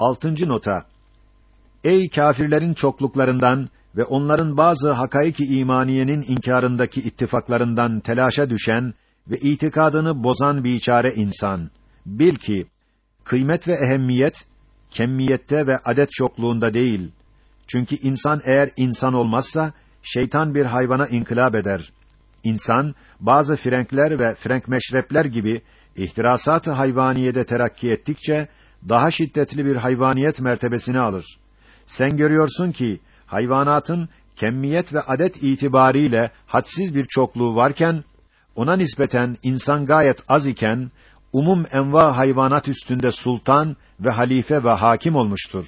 Altıncı nota. Ey kâfirlerin çokluklarından ve onların bazı hakaiki imaniyenin inkarındaki ittifaklarından telaşa düşen ve itikadını bozan biçare insan. Bil ki kıymet ve ehemmiyet kemmiyette ve adet çokluğunda değil. Çünkü insan eğer insan olmazsa şeytan bir hayvana inkılap eder. İnsan bazı frenkler ve frenk meşrepler gibi ihtirasat-ı hayvaniyede terakki ettikçe daha şiddetli bir hayvaniyet mertebesini alır. Sen görüyorsun ki hayvanatın kemmiyet ve adet itibariyle hadsiz bir çokluğu varken ona nispeten insan gayet az iken umum enva hayvanat üstünde sultan ve halife ve hakim olmuştur.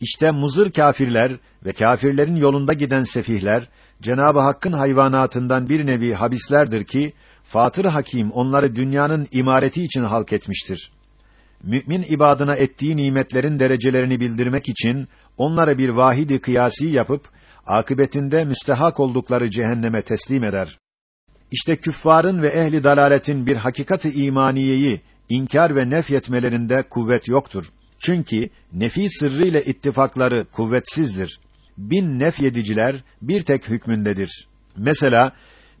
İşte muzır kâfirler ve kâfirlerin yolunda giden sefihler Cenabı Hakk'ın hayvanatından bir nevi habislerdir ki Fatır Hakim onları dünyanın imareti için halk etmiştir. Mümin ibadına ettiği nimetlerin derecelerini bildirmek için onlara bir vahidi kıyasi yapıp akıbetinde müstehak oldukları cehenneme teslim eder. İşte küffarın ve ehli dalaletin bir hakikati imaniyeyi inkar ve nefyetmelerinde kuvvet yoktur. Çünkü nefi sırrı ile ittifakları kuvvetsizdir. Bin nefyediciler bir tek hükmündedir. Mesela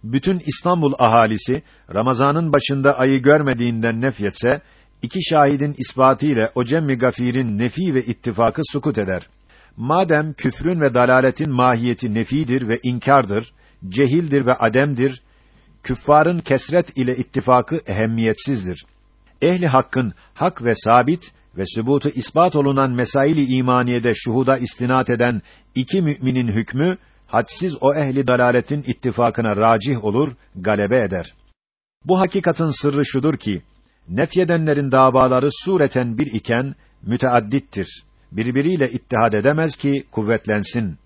bütün İstanbul ahalisi Ramazanın başında ayı görmediğinden nefyetse iki şahidin ispatı ile o cemmi gafirin nefi ve ittifakı sukut eder. Madem küfrün ve dalaletin mahiyeti nefidir ve inkardır, cehildir ve ademdir, küffarın kesret ile ittifakı ehemmiyetsizdir. Ehli hakkın hak ve sabit ve sübutu ispat olunan mesaili imaniyede şuhuda istinat eden iki müminin hükmü hadsiz o ehli dalaletin ittifakına racih olur, galebe eder. Bu hakikatin sırrı şudur ki nefyedenlerin davaları sureten bir iken müteaddittir. Birbiriyle ittihad edemez ki kuvvetlensin.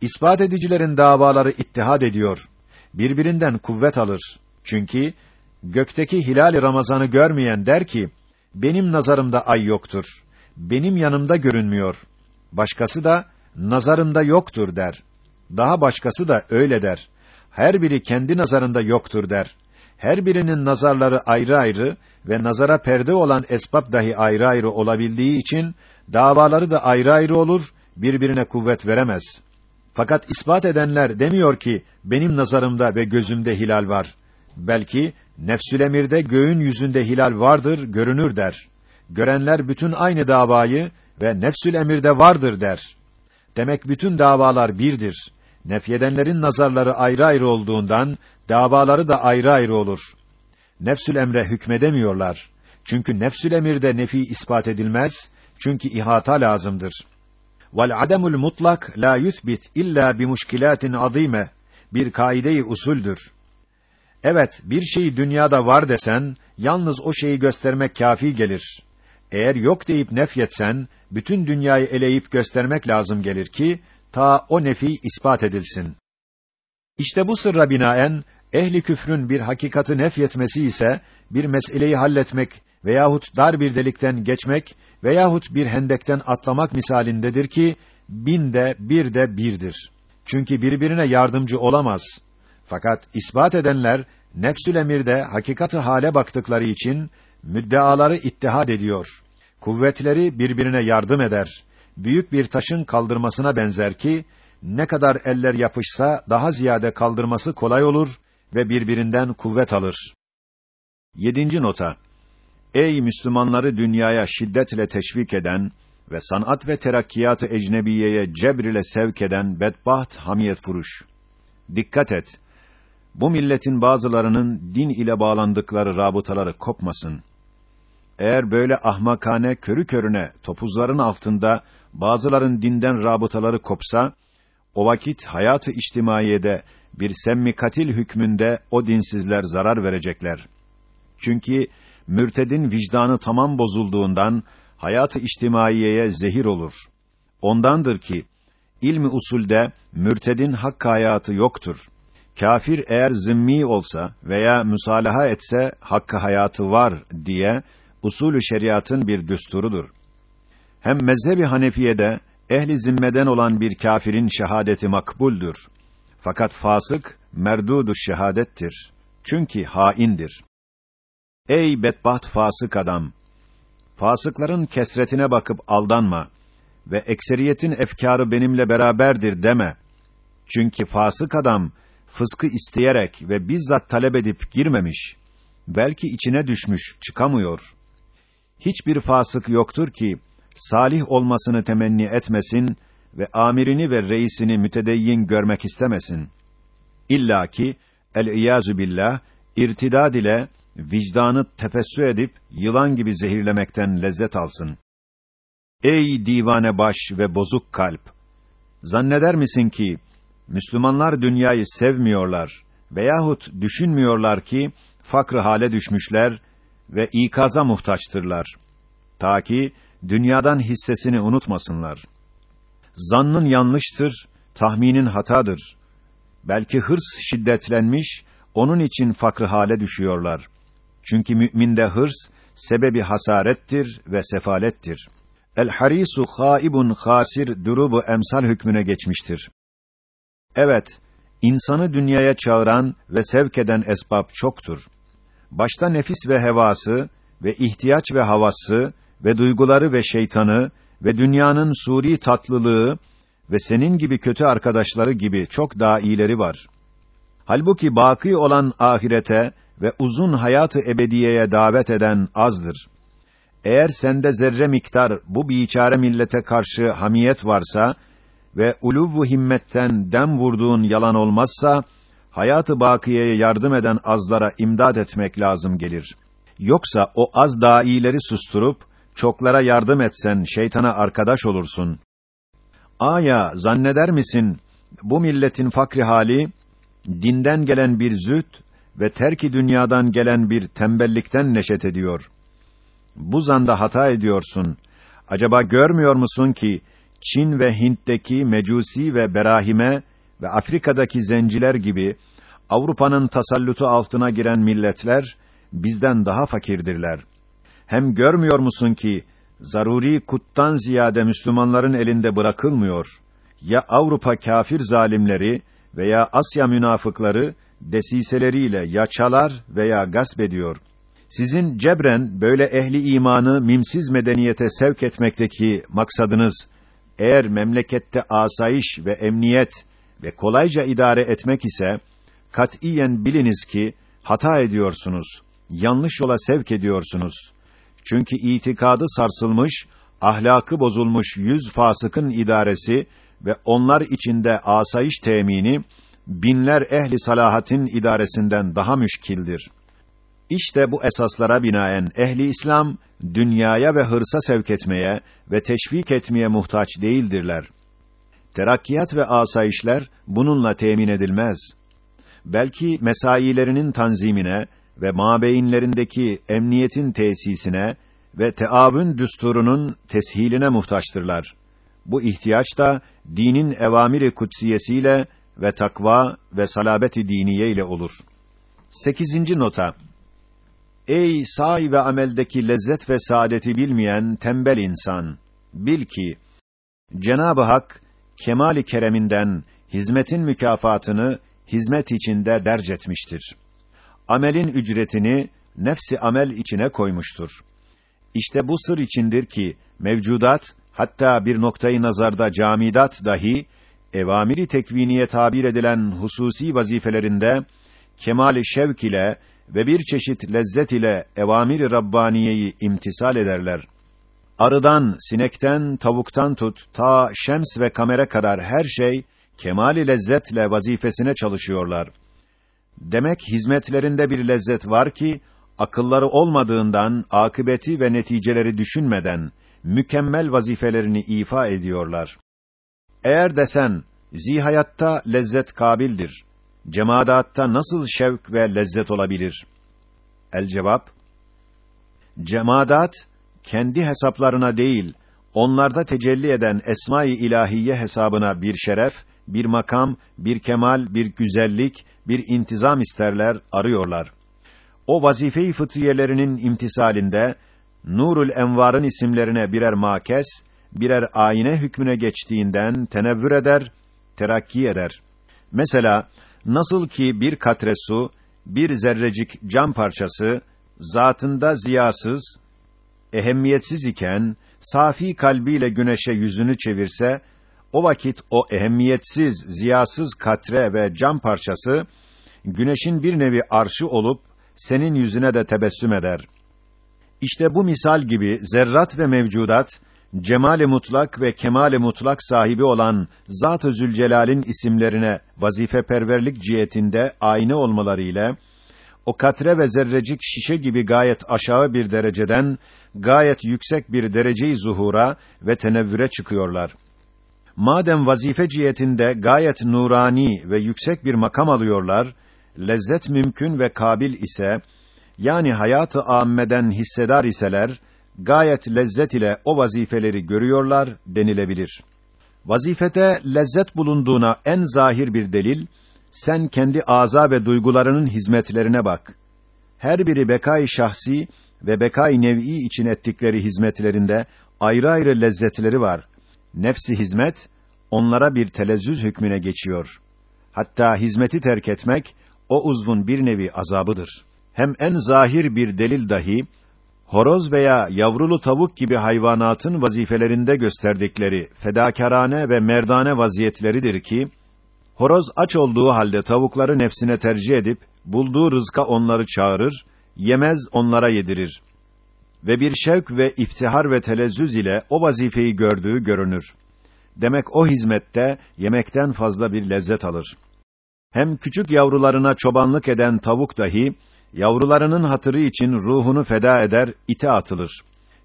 İspat edicilerin davaları ittihad ediyor. Birbirinden kuvvet alır. Çünkü gökteki hilal Ramazan'ı görmeyen der ki benim nazarımda ay yoktur. Benim yanımda görünmüyor. Başkası da nazarımda yoktur der. Daha başkası da öyle der. Her biri kendi nazarında yoktur der. Her birinin nazarları ayrı ayrı ve nazara perde olan esbab dahi ayrı ayrı olabildiği için davaları da ayrı ayrı olur, birbirine kuvvet veremez. Fakat ispat edenler demiyor ki benim nazarımda ve gözümde hilal var. Belki nefsül emirde göğün yüzünde hilal vardır, görünür der. Görenler bütün aynı davayı ve nefsül emirde vardır der. Demek bütün davalar birdir. Nefyedenlerin nazarları ayrı ayrı olduğundan davaları da ayrı ayrı olur. Nefsül emre hükmedemiyorlar. Çünkü nefsül emirde nefi ispat edilmez. Çünkü ihata lazımdır. Vel ademul mutlak la yuthbit illa bi muşkilatin azime bir kaide-i usuldür. Evet, bir şey dünyada var desen, yalnız o şeyi göstermek kafi gelir. Eğer yok deyip nefyetsen, bütün dünyayı eleyip göstermek lazım gelir ki, ta o nefi ispat edilsin. İşte bu sırra binaen, ehli küfrün bir hakikati nefyetmesi ise, bir meseleyi halletmek veyahut dar bir delikten geçmek veyahut bir hendekten atlamak misalindedir ki, bin de bir de birdir. Çünkü birbirine yardımcı olamaz. Fakat ispat edenler nefsül emirde hakikatı hale baktıkları için müddeaları ittihad ediyor. Kuvvetleri birbirine yardım eder. Büyük bir taşın kaldırmasına benzer ki ne kadar eller yapışsa daha ziyade kaldırması kolay olur ve birbirinden kuvvet alır. Yedinci nota. Ey Müslümanları dünyaya şiddetle teşvik eden ve sanat ve terakkiyatı ecnebiyeye cebr ile sevk eden bedbaht hamiyet furuş. Dikkat et. Bu milletin bazılarının din ile bağlandıkları rabıtaları kopmasın. Eğer böyle ahmakane körü körüne topuzların altında bazıların dinden rabıtaları kopsa, o vakit hayatı içtimaiyede bir semmi katil hükmünde o dinsizler zarar verecekler. Çünkü mürtedin vicdanı tamam bozulduğundan hayatı içtimaiyeye zehir olur. Ondandır ki ilmi usulde mürtedin hakkı hayatı yoktur. Kafir eğer zimmi olsa veya müsalaha etse hakkı hayatı var diye usulü şeriatın bir düsturudur. Hem mezhebi Hanefiye'de ehli zimmeden olan bir kafirin şehadeti makbuldür. Fakat fasık merdudu şehadettir. Çünkü haindir. Ey bedbaht fasık adam! fasıkların kesretine bakıp aldanma ve ekseriyetin efkarı benimle beraberdir deme. Çünkü fasık adam fıskı isteyerek ve bizzat talep edip girmemiş. Belki içine düşmüş, çıkamıyor. Hiçbir fasık yoktur ki salih olmasını temenni etmesin ve amirini ve reisini mütedeyyin görmek istemesin. İlla ki el billah irtidad ile vicdanı tefessü edip yılan gibi zehirlemekten lezzet alsın. Ey divane baş ve bozuk kalp! Zanneder misin ki Müslümanlar dünyayı sevmiyorlar veyahut düşünmüyorlar ki fakr hale düşmüşler ve ikaza muhtaçtırlar. Ta ki dünyadan hissesini unutmasınlar. Zannın yanlıştır, tahminin hatadır. Belki hırs şiddetlenmiş, onun için fakr hale düşüyorlar. Çünkü müminde hırs sebebi hasarettir ve sefalettir. El harisu haibun hasir durubu emsal hükmüne geçmiştir. Evet, insanı dünyaya çağıran ve sevk eden esbab çoktur. Başta nefis ve hevası ve ihtiyaç ve havası ve duyguları ve şeytanı ve dünyanın suri tatlılığı ve senin gibi kötü arkadaşları gibi çok daha iyileri var. Halbuki baki olan ahirete ve uzun hayatı ebediyeye davet eden azdır. Eğer sende zerre miktar bu biçare millete karşı hamiyet varsa ve uluv himmetten dem vurduğun yalan olmazsa hayatı bakiyeye yardım eden azlara imdad etmek lazım gelir. Yoksa o az daha iyileri susturup çoklara yardım etsen şeytana arkadaş olursun. Aya zanneder misin bu milletin fakri hali dinden gelen bir züht ve terki dünyadan gelen bir tembellikten neşet ediyor. Bu zanda hata ediyorsun. Acaba görmüyor musun ki Çin ve Hint'teki Mecusi ve Berahime ve Afrika'daki zenciler gibi Avrupa'nın tasallutu altına giren milletler bizden daha fakirdirler. Hem görmüyor musun ki zaruri kuttan ziyade Müslümanların elinde bırakılmıyor. Ya Avrupa kafir zalimleri veya Asya münafıkları desiseleriyle ya çalar veya gasp ediyor. Sizin cebren böyle ehli imanı mimsiz medeniyete sevk etmekteki maksadınız eğer memlekette asayiş ve emniyet ve kolayca idare etmek ise katiyen biliniz ki hata ediyorsunuz. Yanlış yola sevk ediyorsunuz. Çünkü itikadı sarsılmış, ahlakı bozulmuş yüz fasıkın idaresi ve onlar içinde asayiş temini binler ehli salahatin idaresinden daha müşkildir. İşte bu esaslara binaen ehli İslam dünyaya ve hırsa sevk etmeye ve teşvik etmeye muhtaç değildirler. Terakkiyat ve asayişler bununla temin edilmez. Belki mesailerinin tanzimine ve mabeyinlerindeki emniyetin tesisine ve teavün düsturunun teshiline muhtaçtırlar. Bu ihtiyaç da dinin evamiri kutsiyesiyle ve takva ve salabeti diniye ile olur. 8. nota Ey say ve ameldeki lezzet ve saadeti bilmeyen tembel insan, bil ki Cenab-ı Hak kemali kereminden hizmetin mükafatını hizmet içinde derc etmiştir. Amelin ücretini nefsi amel içine koymuştur. İşte bu sır içindir ki mevcudat hatta bir noktayı nazarda camidat dahi evamiri tekviniye tabir edilen hususi vazifelerinde kemali şevk ile ve bir çeşit lezzet ile evamiri rabbaniyeyi imtisal ederler. Arıdan, sinekten, tavuktan tut ta şems ve kamera kadar her şey kemali lezzetle vazifesine çalışıyorlar. Demek hizmetlerinde bir lezzet var ki akılları olmadığından akıbeti ve neticeleri düşünmeden mükemmel vazifelerini ifa ediyorlar. Eğer desen zihayatta lezzet kabildir. Cemadatta nasıl şevk ve lezzet olabilir? El cevap Cemadat kendi hesaplarına değil, onlarda tecelli eden esma-i ilahiye hesabına bir şeref, bir makam, bir kemal, bir güzellik, bir intizam isterler, arıyorlar. O vazife-i fıtriyelerinin imtisalinde Nurul Envar'ın isimlerine birer makes, birer ayine hükmüne geçtiğinden tenevvür eder, terakki eder. Mesela nasıl ki bir katre su, bir zerrecik cam parçası zatında ziyasız ehemmiyetsiz iken safi kalbiyle güneşe yüzünü çevirse o vakit o ehemmiyetsiz, ziyasız katre ve cam parçası güneşin bir nevi arşı olup senin yüzüne de tebessüm eder. İşte bu misal gibi zerrat ve mevcudat cemale mutlak ve kemale mutlak sahibi olan Zat-ı Zülcelal'in isimlerine vazifeperverlik cihetinde aynı olmaları ile o katre ve zerrecik şişe gibi gayet aşağı bir dereceden gayet yüksek bir dereceyi zuhura ve tenevvüre çıkıyorlar. Madem vazife cihetinde gayet nurani ve yüksek bir makam alıyorlar, lezzet mümkün ve kabil ise, yani hayatı âmmeden hissedar iseler, gayet lezzet ile o vazifeleri görüyorlar denilebilir. Vazifete lezzet bulunduğuna en zahir bir delil, sen kendi aza ve duygularının hizmetlerine bak. Her biri bekâ şahsi ve bekâ nev'i için ettikleri hizmetlerinde ayrı ayrı lezzetleri var. Nefsi hizmet onlara bir telezzüz hükmüne geçiyor. Hatta hizmeti terk etmek o uzvun bir nevi azabıdır. Hem en zahir bir delil dahi horoz veya yavrulu tavuk gibi hayvanatın vazifelerinde gösterdikleri fedakarane ve merdane vaziyetleridir ki horoz aç olduğu halde tavukları nefsine tercih edip bulduğu rızka onları çağırır, yemez onlara yedirir. Ve bir şevk ve iftihar ve telezzüz ile o vazifeyi gördüğü görünür. Demek o hizmette yemekten fazla bir lezzet alır. Hem küçük yavrularına çobanlık eden tavuk dahi yavrularının hatırı için ruhunu feda eder, ite atılır.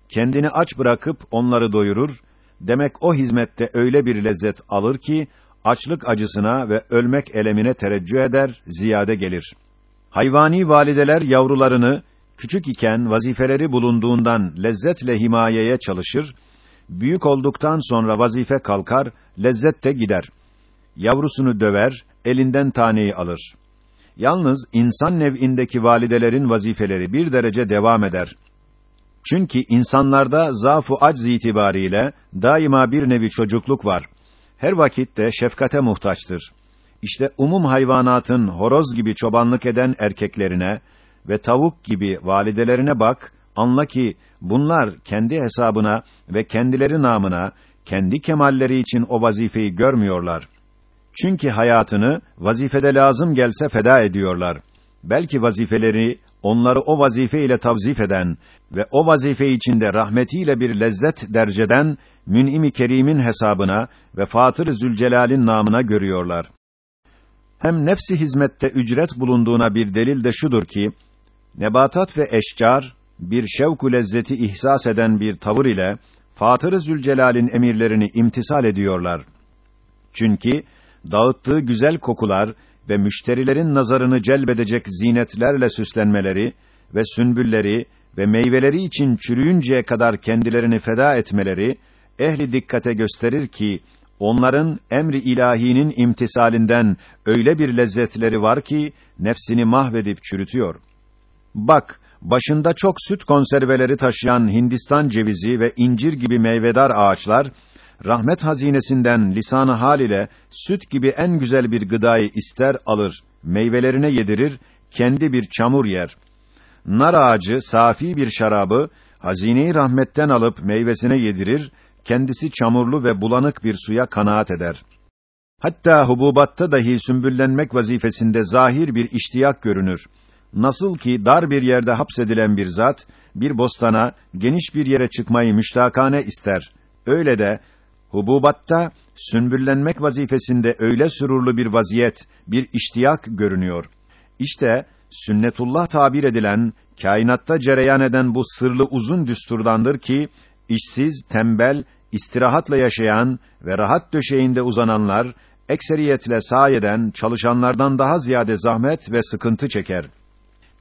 Kendini aç bırakıp onları doyurur. Demek o hizmette öyle bir lezzet alır ki açlık acısına ve ölmek elemine tereccüh eder, ziyade gelir. Hayvani valideler yavrularını küçük iken vazifeleri bulunduğundan lezzetle himayeye çalışır. Büyük olduktan sonra vazife kalkar, lezzet de gider. Yavrusunu döver, elinden taneyi alır. Yalnız insan nev'indeki validelerin vazifeleri bir derece devam eder. Çünkü insanlarda zafu acz itibariyle daima bir nevi çocukluk var. Her vakitte şefkate muhtaçtır. İşte umum hayvanatın horoz gibi çobanlık eden erkeklerine ve tavuk gibi validelerine bak, anla ki bunlar kendi hesabına ve kendileri namına, kendi kemalleri için o vazifeyi görmüyorlar. Çünkü hayatını vazifede lazım gelse feda ediyorlar. Belki vazifeleri onları o vazife ile tavzif eden ve o vazife içinde rahmetiyle bir lezzet derceden Mün'im-i Kerim'in hesabına ve Fatır-ı Zülcelal'in namına görüyorlar. Hem nefsi hizmette ücret bulunduğuna bir delil de şudur ki nebatat ve eşcar bir şevku lezzeti ihsas eden bir tavır ile Fatır-ı Zülcelal'in emirlerini imtisal ediyorlar. Çünkü dağıttığı güzel kokular ve müşterilerin nazarını celbedecek zinetlerle süslenmeleri ve sünbülleri ve meyveleri için çürüyünceye kadar kendilerini feda etmeleri ehli dikkate gösterir ki onların emri ilahinin imtisalinden öyle bir lezzetleri var ki nefsini mahvedip çürütüyor. Bak, başında çok süt konserveleri taşıyan Hindistan cevizi ve incir gibi meyvedar ağaçlar rahmet hazinesinden lisanı hal ile süt gibi en güzel bir gıdayı ister alır, meyvelerine yedirir, kendi bir çamur yer. Nar ağacı safi bir şarabı hazineyi rahmetten alıp meyvesine yedirir, kendisi çamurlu ve bulanık bir suya kanaat eder. Hatta hububatta dahi sümbüllenmek vazifesinde zahir bir iştiyak görünür. Nasıl ki dar bir yerde hapsedilen bir zat, bir bostana, geniş bir yere çıkmayı müştakane ister. Öyle de, hububatta, sümbüllenmek vazifesinde öyle sürurlu bir vaziyet, bir iştiyak görünüyor. İşte, sünnetullah tabir edilen, kainatta cereyan eden bu sırlı uzun düsturdandır ki, işsiz, tembel, istirahatla yaşayan ve rahat döşeğinde uzananlar, ekseriyetle sayeden çalışanlardan daha ziyade zahmet ve sıkıntı çeker.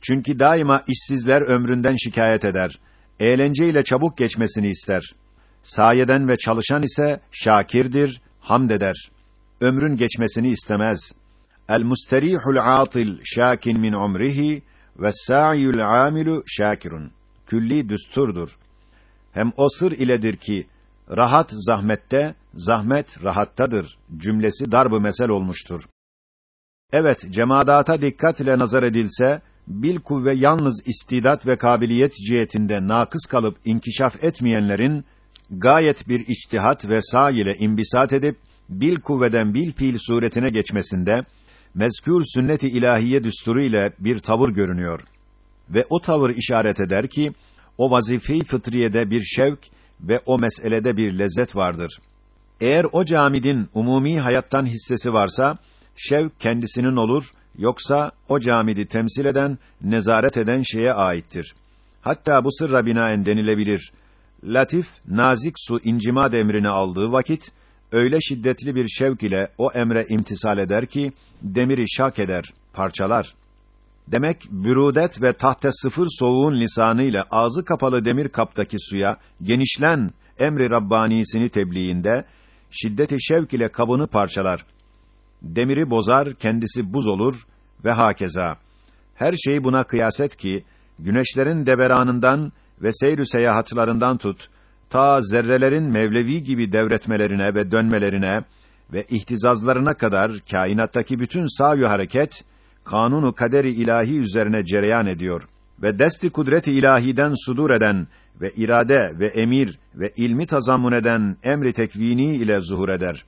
Çünkü daima işsizler ömründen şikayet eder. Eğlenceyle çabuk geçmesini ister. Sayeden ve çalışan ise şakirdir, hamd eder. Ömrün geçmesini istemez. El musterihul atil şakin min umrihi ve sa'yul amilu şakirun. Külli düsturdur. Hem o sır iledir ki rahat zahmette, zahmet rahattadır cümlesi darb mesel olmuştur. Evet, cemadata dikkat ile nazar edilse bil kuvve yalnız istidat ve kabiliyet cihetinde nakıs kalıp inkişaf etmeyenlerin gayet bir içtihat ve sağ ile imbisat edip bil kuvveden bil fiil suretine geçmesinde mezkür sünnet-i ilahiye düsturu ile bir tavır görünüyor ve o tavır işaret eder ki o vazife-i fıtriyede bir şevk ve o meselede bir lezzet vardır. Eğer o camidin umumi hayattan hissesi varsa şevk kendisinin olur yoksa o camidi temsil eden, nezaret eden şeye aittir. Hatta bu sırra binaen denilebilir. Latif, nazik su incimad emrini aldığı vakit, öyle şiddetli bir şevk ile o emre imtisal eder ki, demiri şak eder, parçalar. Demek, bürüdet ve tahte sıfır soğuğun lisanıyla ağzı kapalı demir kaptaki suya, genişlen, emri Rabbanisini tebliğinde, şiddeti şevk ile kabını parçalar demiri bozar, kendisi buz olur ve hakeza. Her şey buna kıyaset ki, güneşlerin deberanından ve seyr seyahatlarından tut, ta zerrelerin mevlevi gibi devretmelerine ve dönmelerine ve ihtizazlarına kadar kainattaki bütün sağ hareket, kanunu kaderi ilahi üzerine cereyan ediyor ve desti kudreti ilahiden sudur eden ve irade ve emir ve ilmi tazammun eden emri tekvini ile zuhur eder.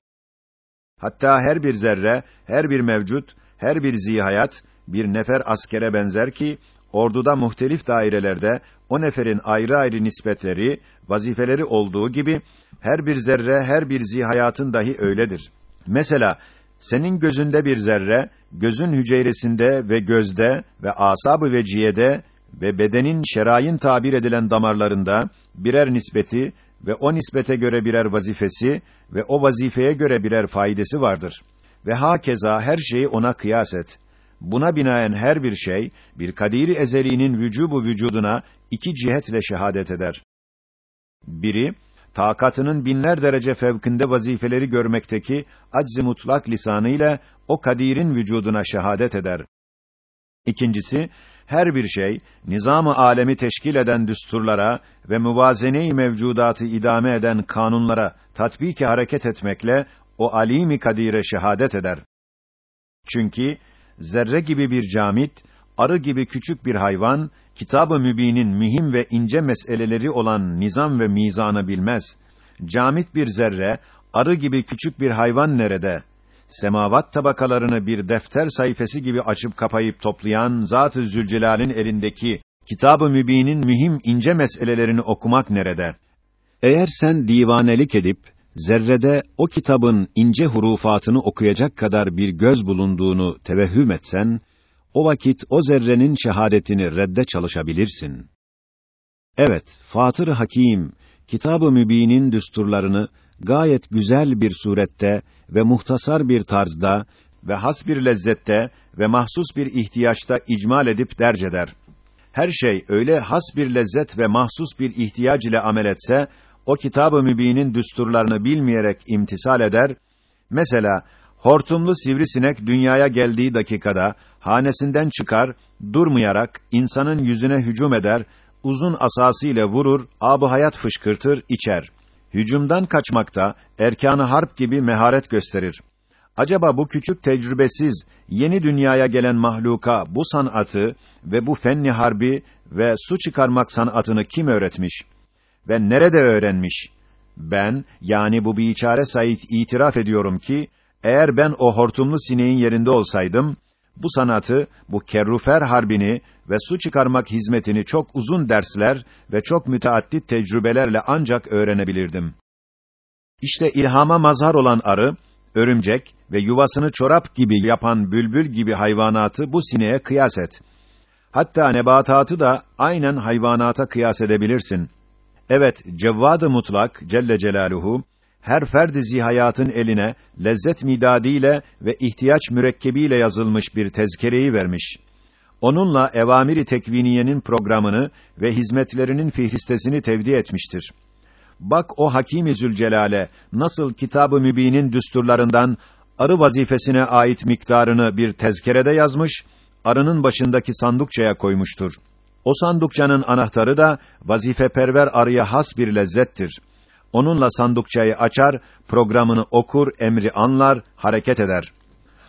Hatta her bir zerre, her bir mevcut, her bir zihayat bir nefer askere benzer ki orduda muhtelif dairelerde o neferin ayrı ayrı nispetleri, vazifeleri olduğu gibi her bir zerre, her bir zihayatın dahi öyledir. Mesela senin gözünde bir zerre, gözün hücresinde ve gözde ve asab-ı veciyede ve bedenin şerayin tabir edilen damarlarında birer nispeti ve o nispete göre birer vazifesi ve o vazifeye göre birer faydası vardır. Ve hakeza her şeyi ona kıyas et. Buna binaen her bir şey, bir kadiri ezeliğinin vücubu vücuduna iki cihetle şehadet eder. Biri, takatının binler derece fevkinde vazifeleri görmekteki acz-i mutlak lisanıyla o kadirin vücuduna şehadet eder. İkincisi, her bir şey nizamı alemi teşkil eden düsturlara ve muvazene-i mevcudatı idame eden kanunlara tatbiki hareket etmekle o alimi kadire şehadet eder. Çünkü zerre gibi bir camit, arı gibi küçük bir hayvan, kitab-ı mübinin mühim ve ince meseleleri olan nizam ve mizanı bilmez. Camit bir zerre, arı gibi küçük bir hayvan nerede? Semavat tabakalarını bir defter sayfası gibi açıp kapayıp toplayan Zat-ı Zülcelal'in elindeki Kitab-ı Mübin'in mühim ince meselelerini okumak nerede? Eğer sen divanelik edip zerrede o kitabın ince hurufatını okuyacak kadar bir göz bulunduğunu tevehhüm etsen, o vakit o zerrenin şehadetini redde çalışabilirsin. Evet, Fatır Hakim, Kitab-ı Mübin'in düsturlarını gayet güzel bir surette ve muhtasar bir tarzda ve has bir lezzette ve mahsus bir ihtiyaçta icmal edip derc eder. Her şey öyle has bir lezzet ve mahsus bir ihtiyaç ile amel etse, o kitab-ı mübinin düsturlarını bilmeyerek imtisal eder. Mesela, hortumlu sivrisinek dünyaya geldiği dakikada, hanesinden çıkar, durmayarak, insanın yüzüne hücum eder, uzun asası ile vurur, ab hayat fışkırtır, içer hücumdan kaçmakta erkanı harp gibi meharet gösterir. Acaba bu küçük tecrübesiz yeni dünyaya gelen mahluka bu sanatı ve bu fenni harbi ve su çıkarmak sanatını kim öğretmiş ve nerede öğrenmiş? Ben yani bu biçare Said itiraf ediyorum ki eğer ben o hortumlu sineğin yerinde olsaydım bu sanatı, bu kerrufer harbini ve su çıkarmak hizmetini çok uzun dersler ve çok müteaddit tecrübelerle ancak öğrenebilirdim. İşte ilhama mazhar olan arı, örümcek ve yuvasını çorap gibi yapan bülbül gibi hayvanatı bu sineğe kıyas et. Hatta nebatatı da aynen hayvanata kıyas edebilirsin. Evet, Cevvad-ı Mutlak Celle Celaluhu her ferdi zihayatın eline lezzet midadiyle ve ihtiyaç mürekkebiyle yazılmış bir tezkereyi vermiş. Onunla evamiri tekviniyenin programını ve hizmetlerinin fihristesini tevdi etmiştir. Bak o Hakim-i Zülcelal'e nasıl Kitab-ı Mübin'in düsturlarından arı vazifesine ait miktarını bir tezkerede yazmış, arının başındaki sandukçaya koymuştur. O sandukçanın anahtarı da vazifeperver arıya has bir lezzettir. Onunla sandukçayı açar, programını okur, emri anlar, hareket eder.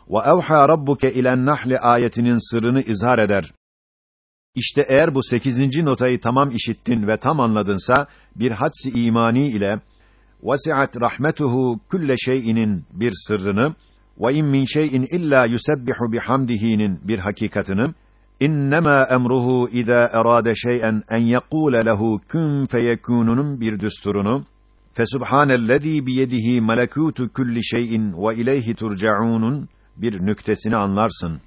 Ve evha rabbuke ilen nahli ayetinin sırrını izhar eder. İşte eğer bu sekizinci notayı tamam işittin ve tam anladınsa, bir hadsi imani ile vasi'at rahmetuhu kulle şeyinin bir sırrını ve in min şey'in illa yusebbihu bihamdihi'nin bir hakikatını innema emruhu iza erade şey'en en yekule lehu kun feyekununun bir düsturunu fesubhanellezî biyedihi melekûtu kulli şey'in ve ileyhi turcaûnun bir nüktesini anlarsın.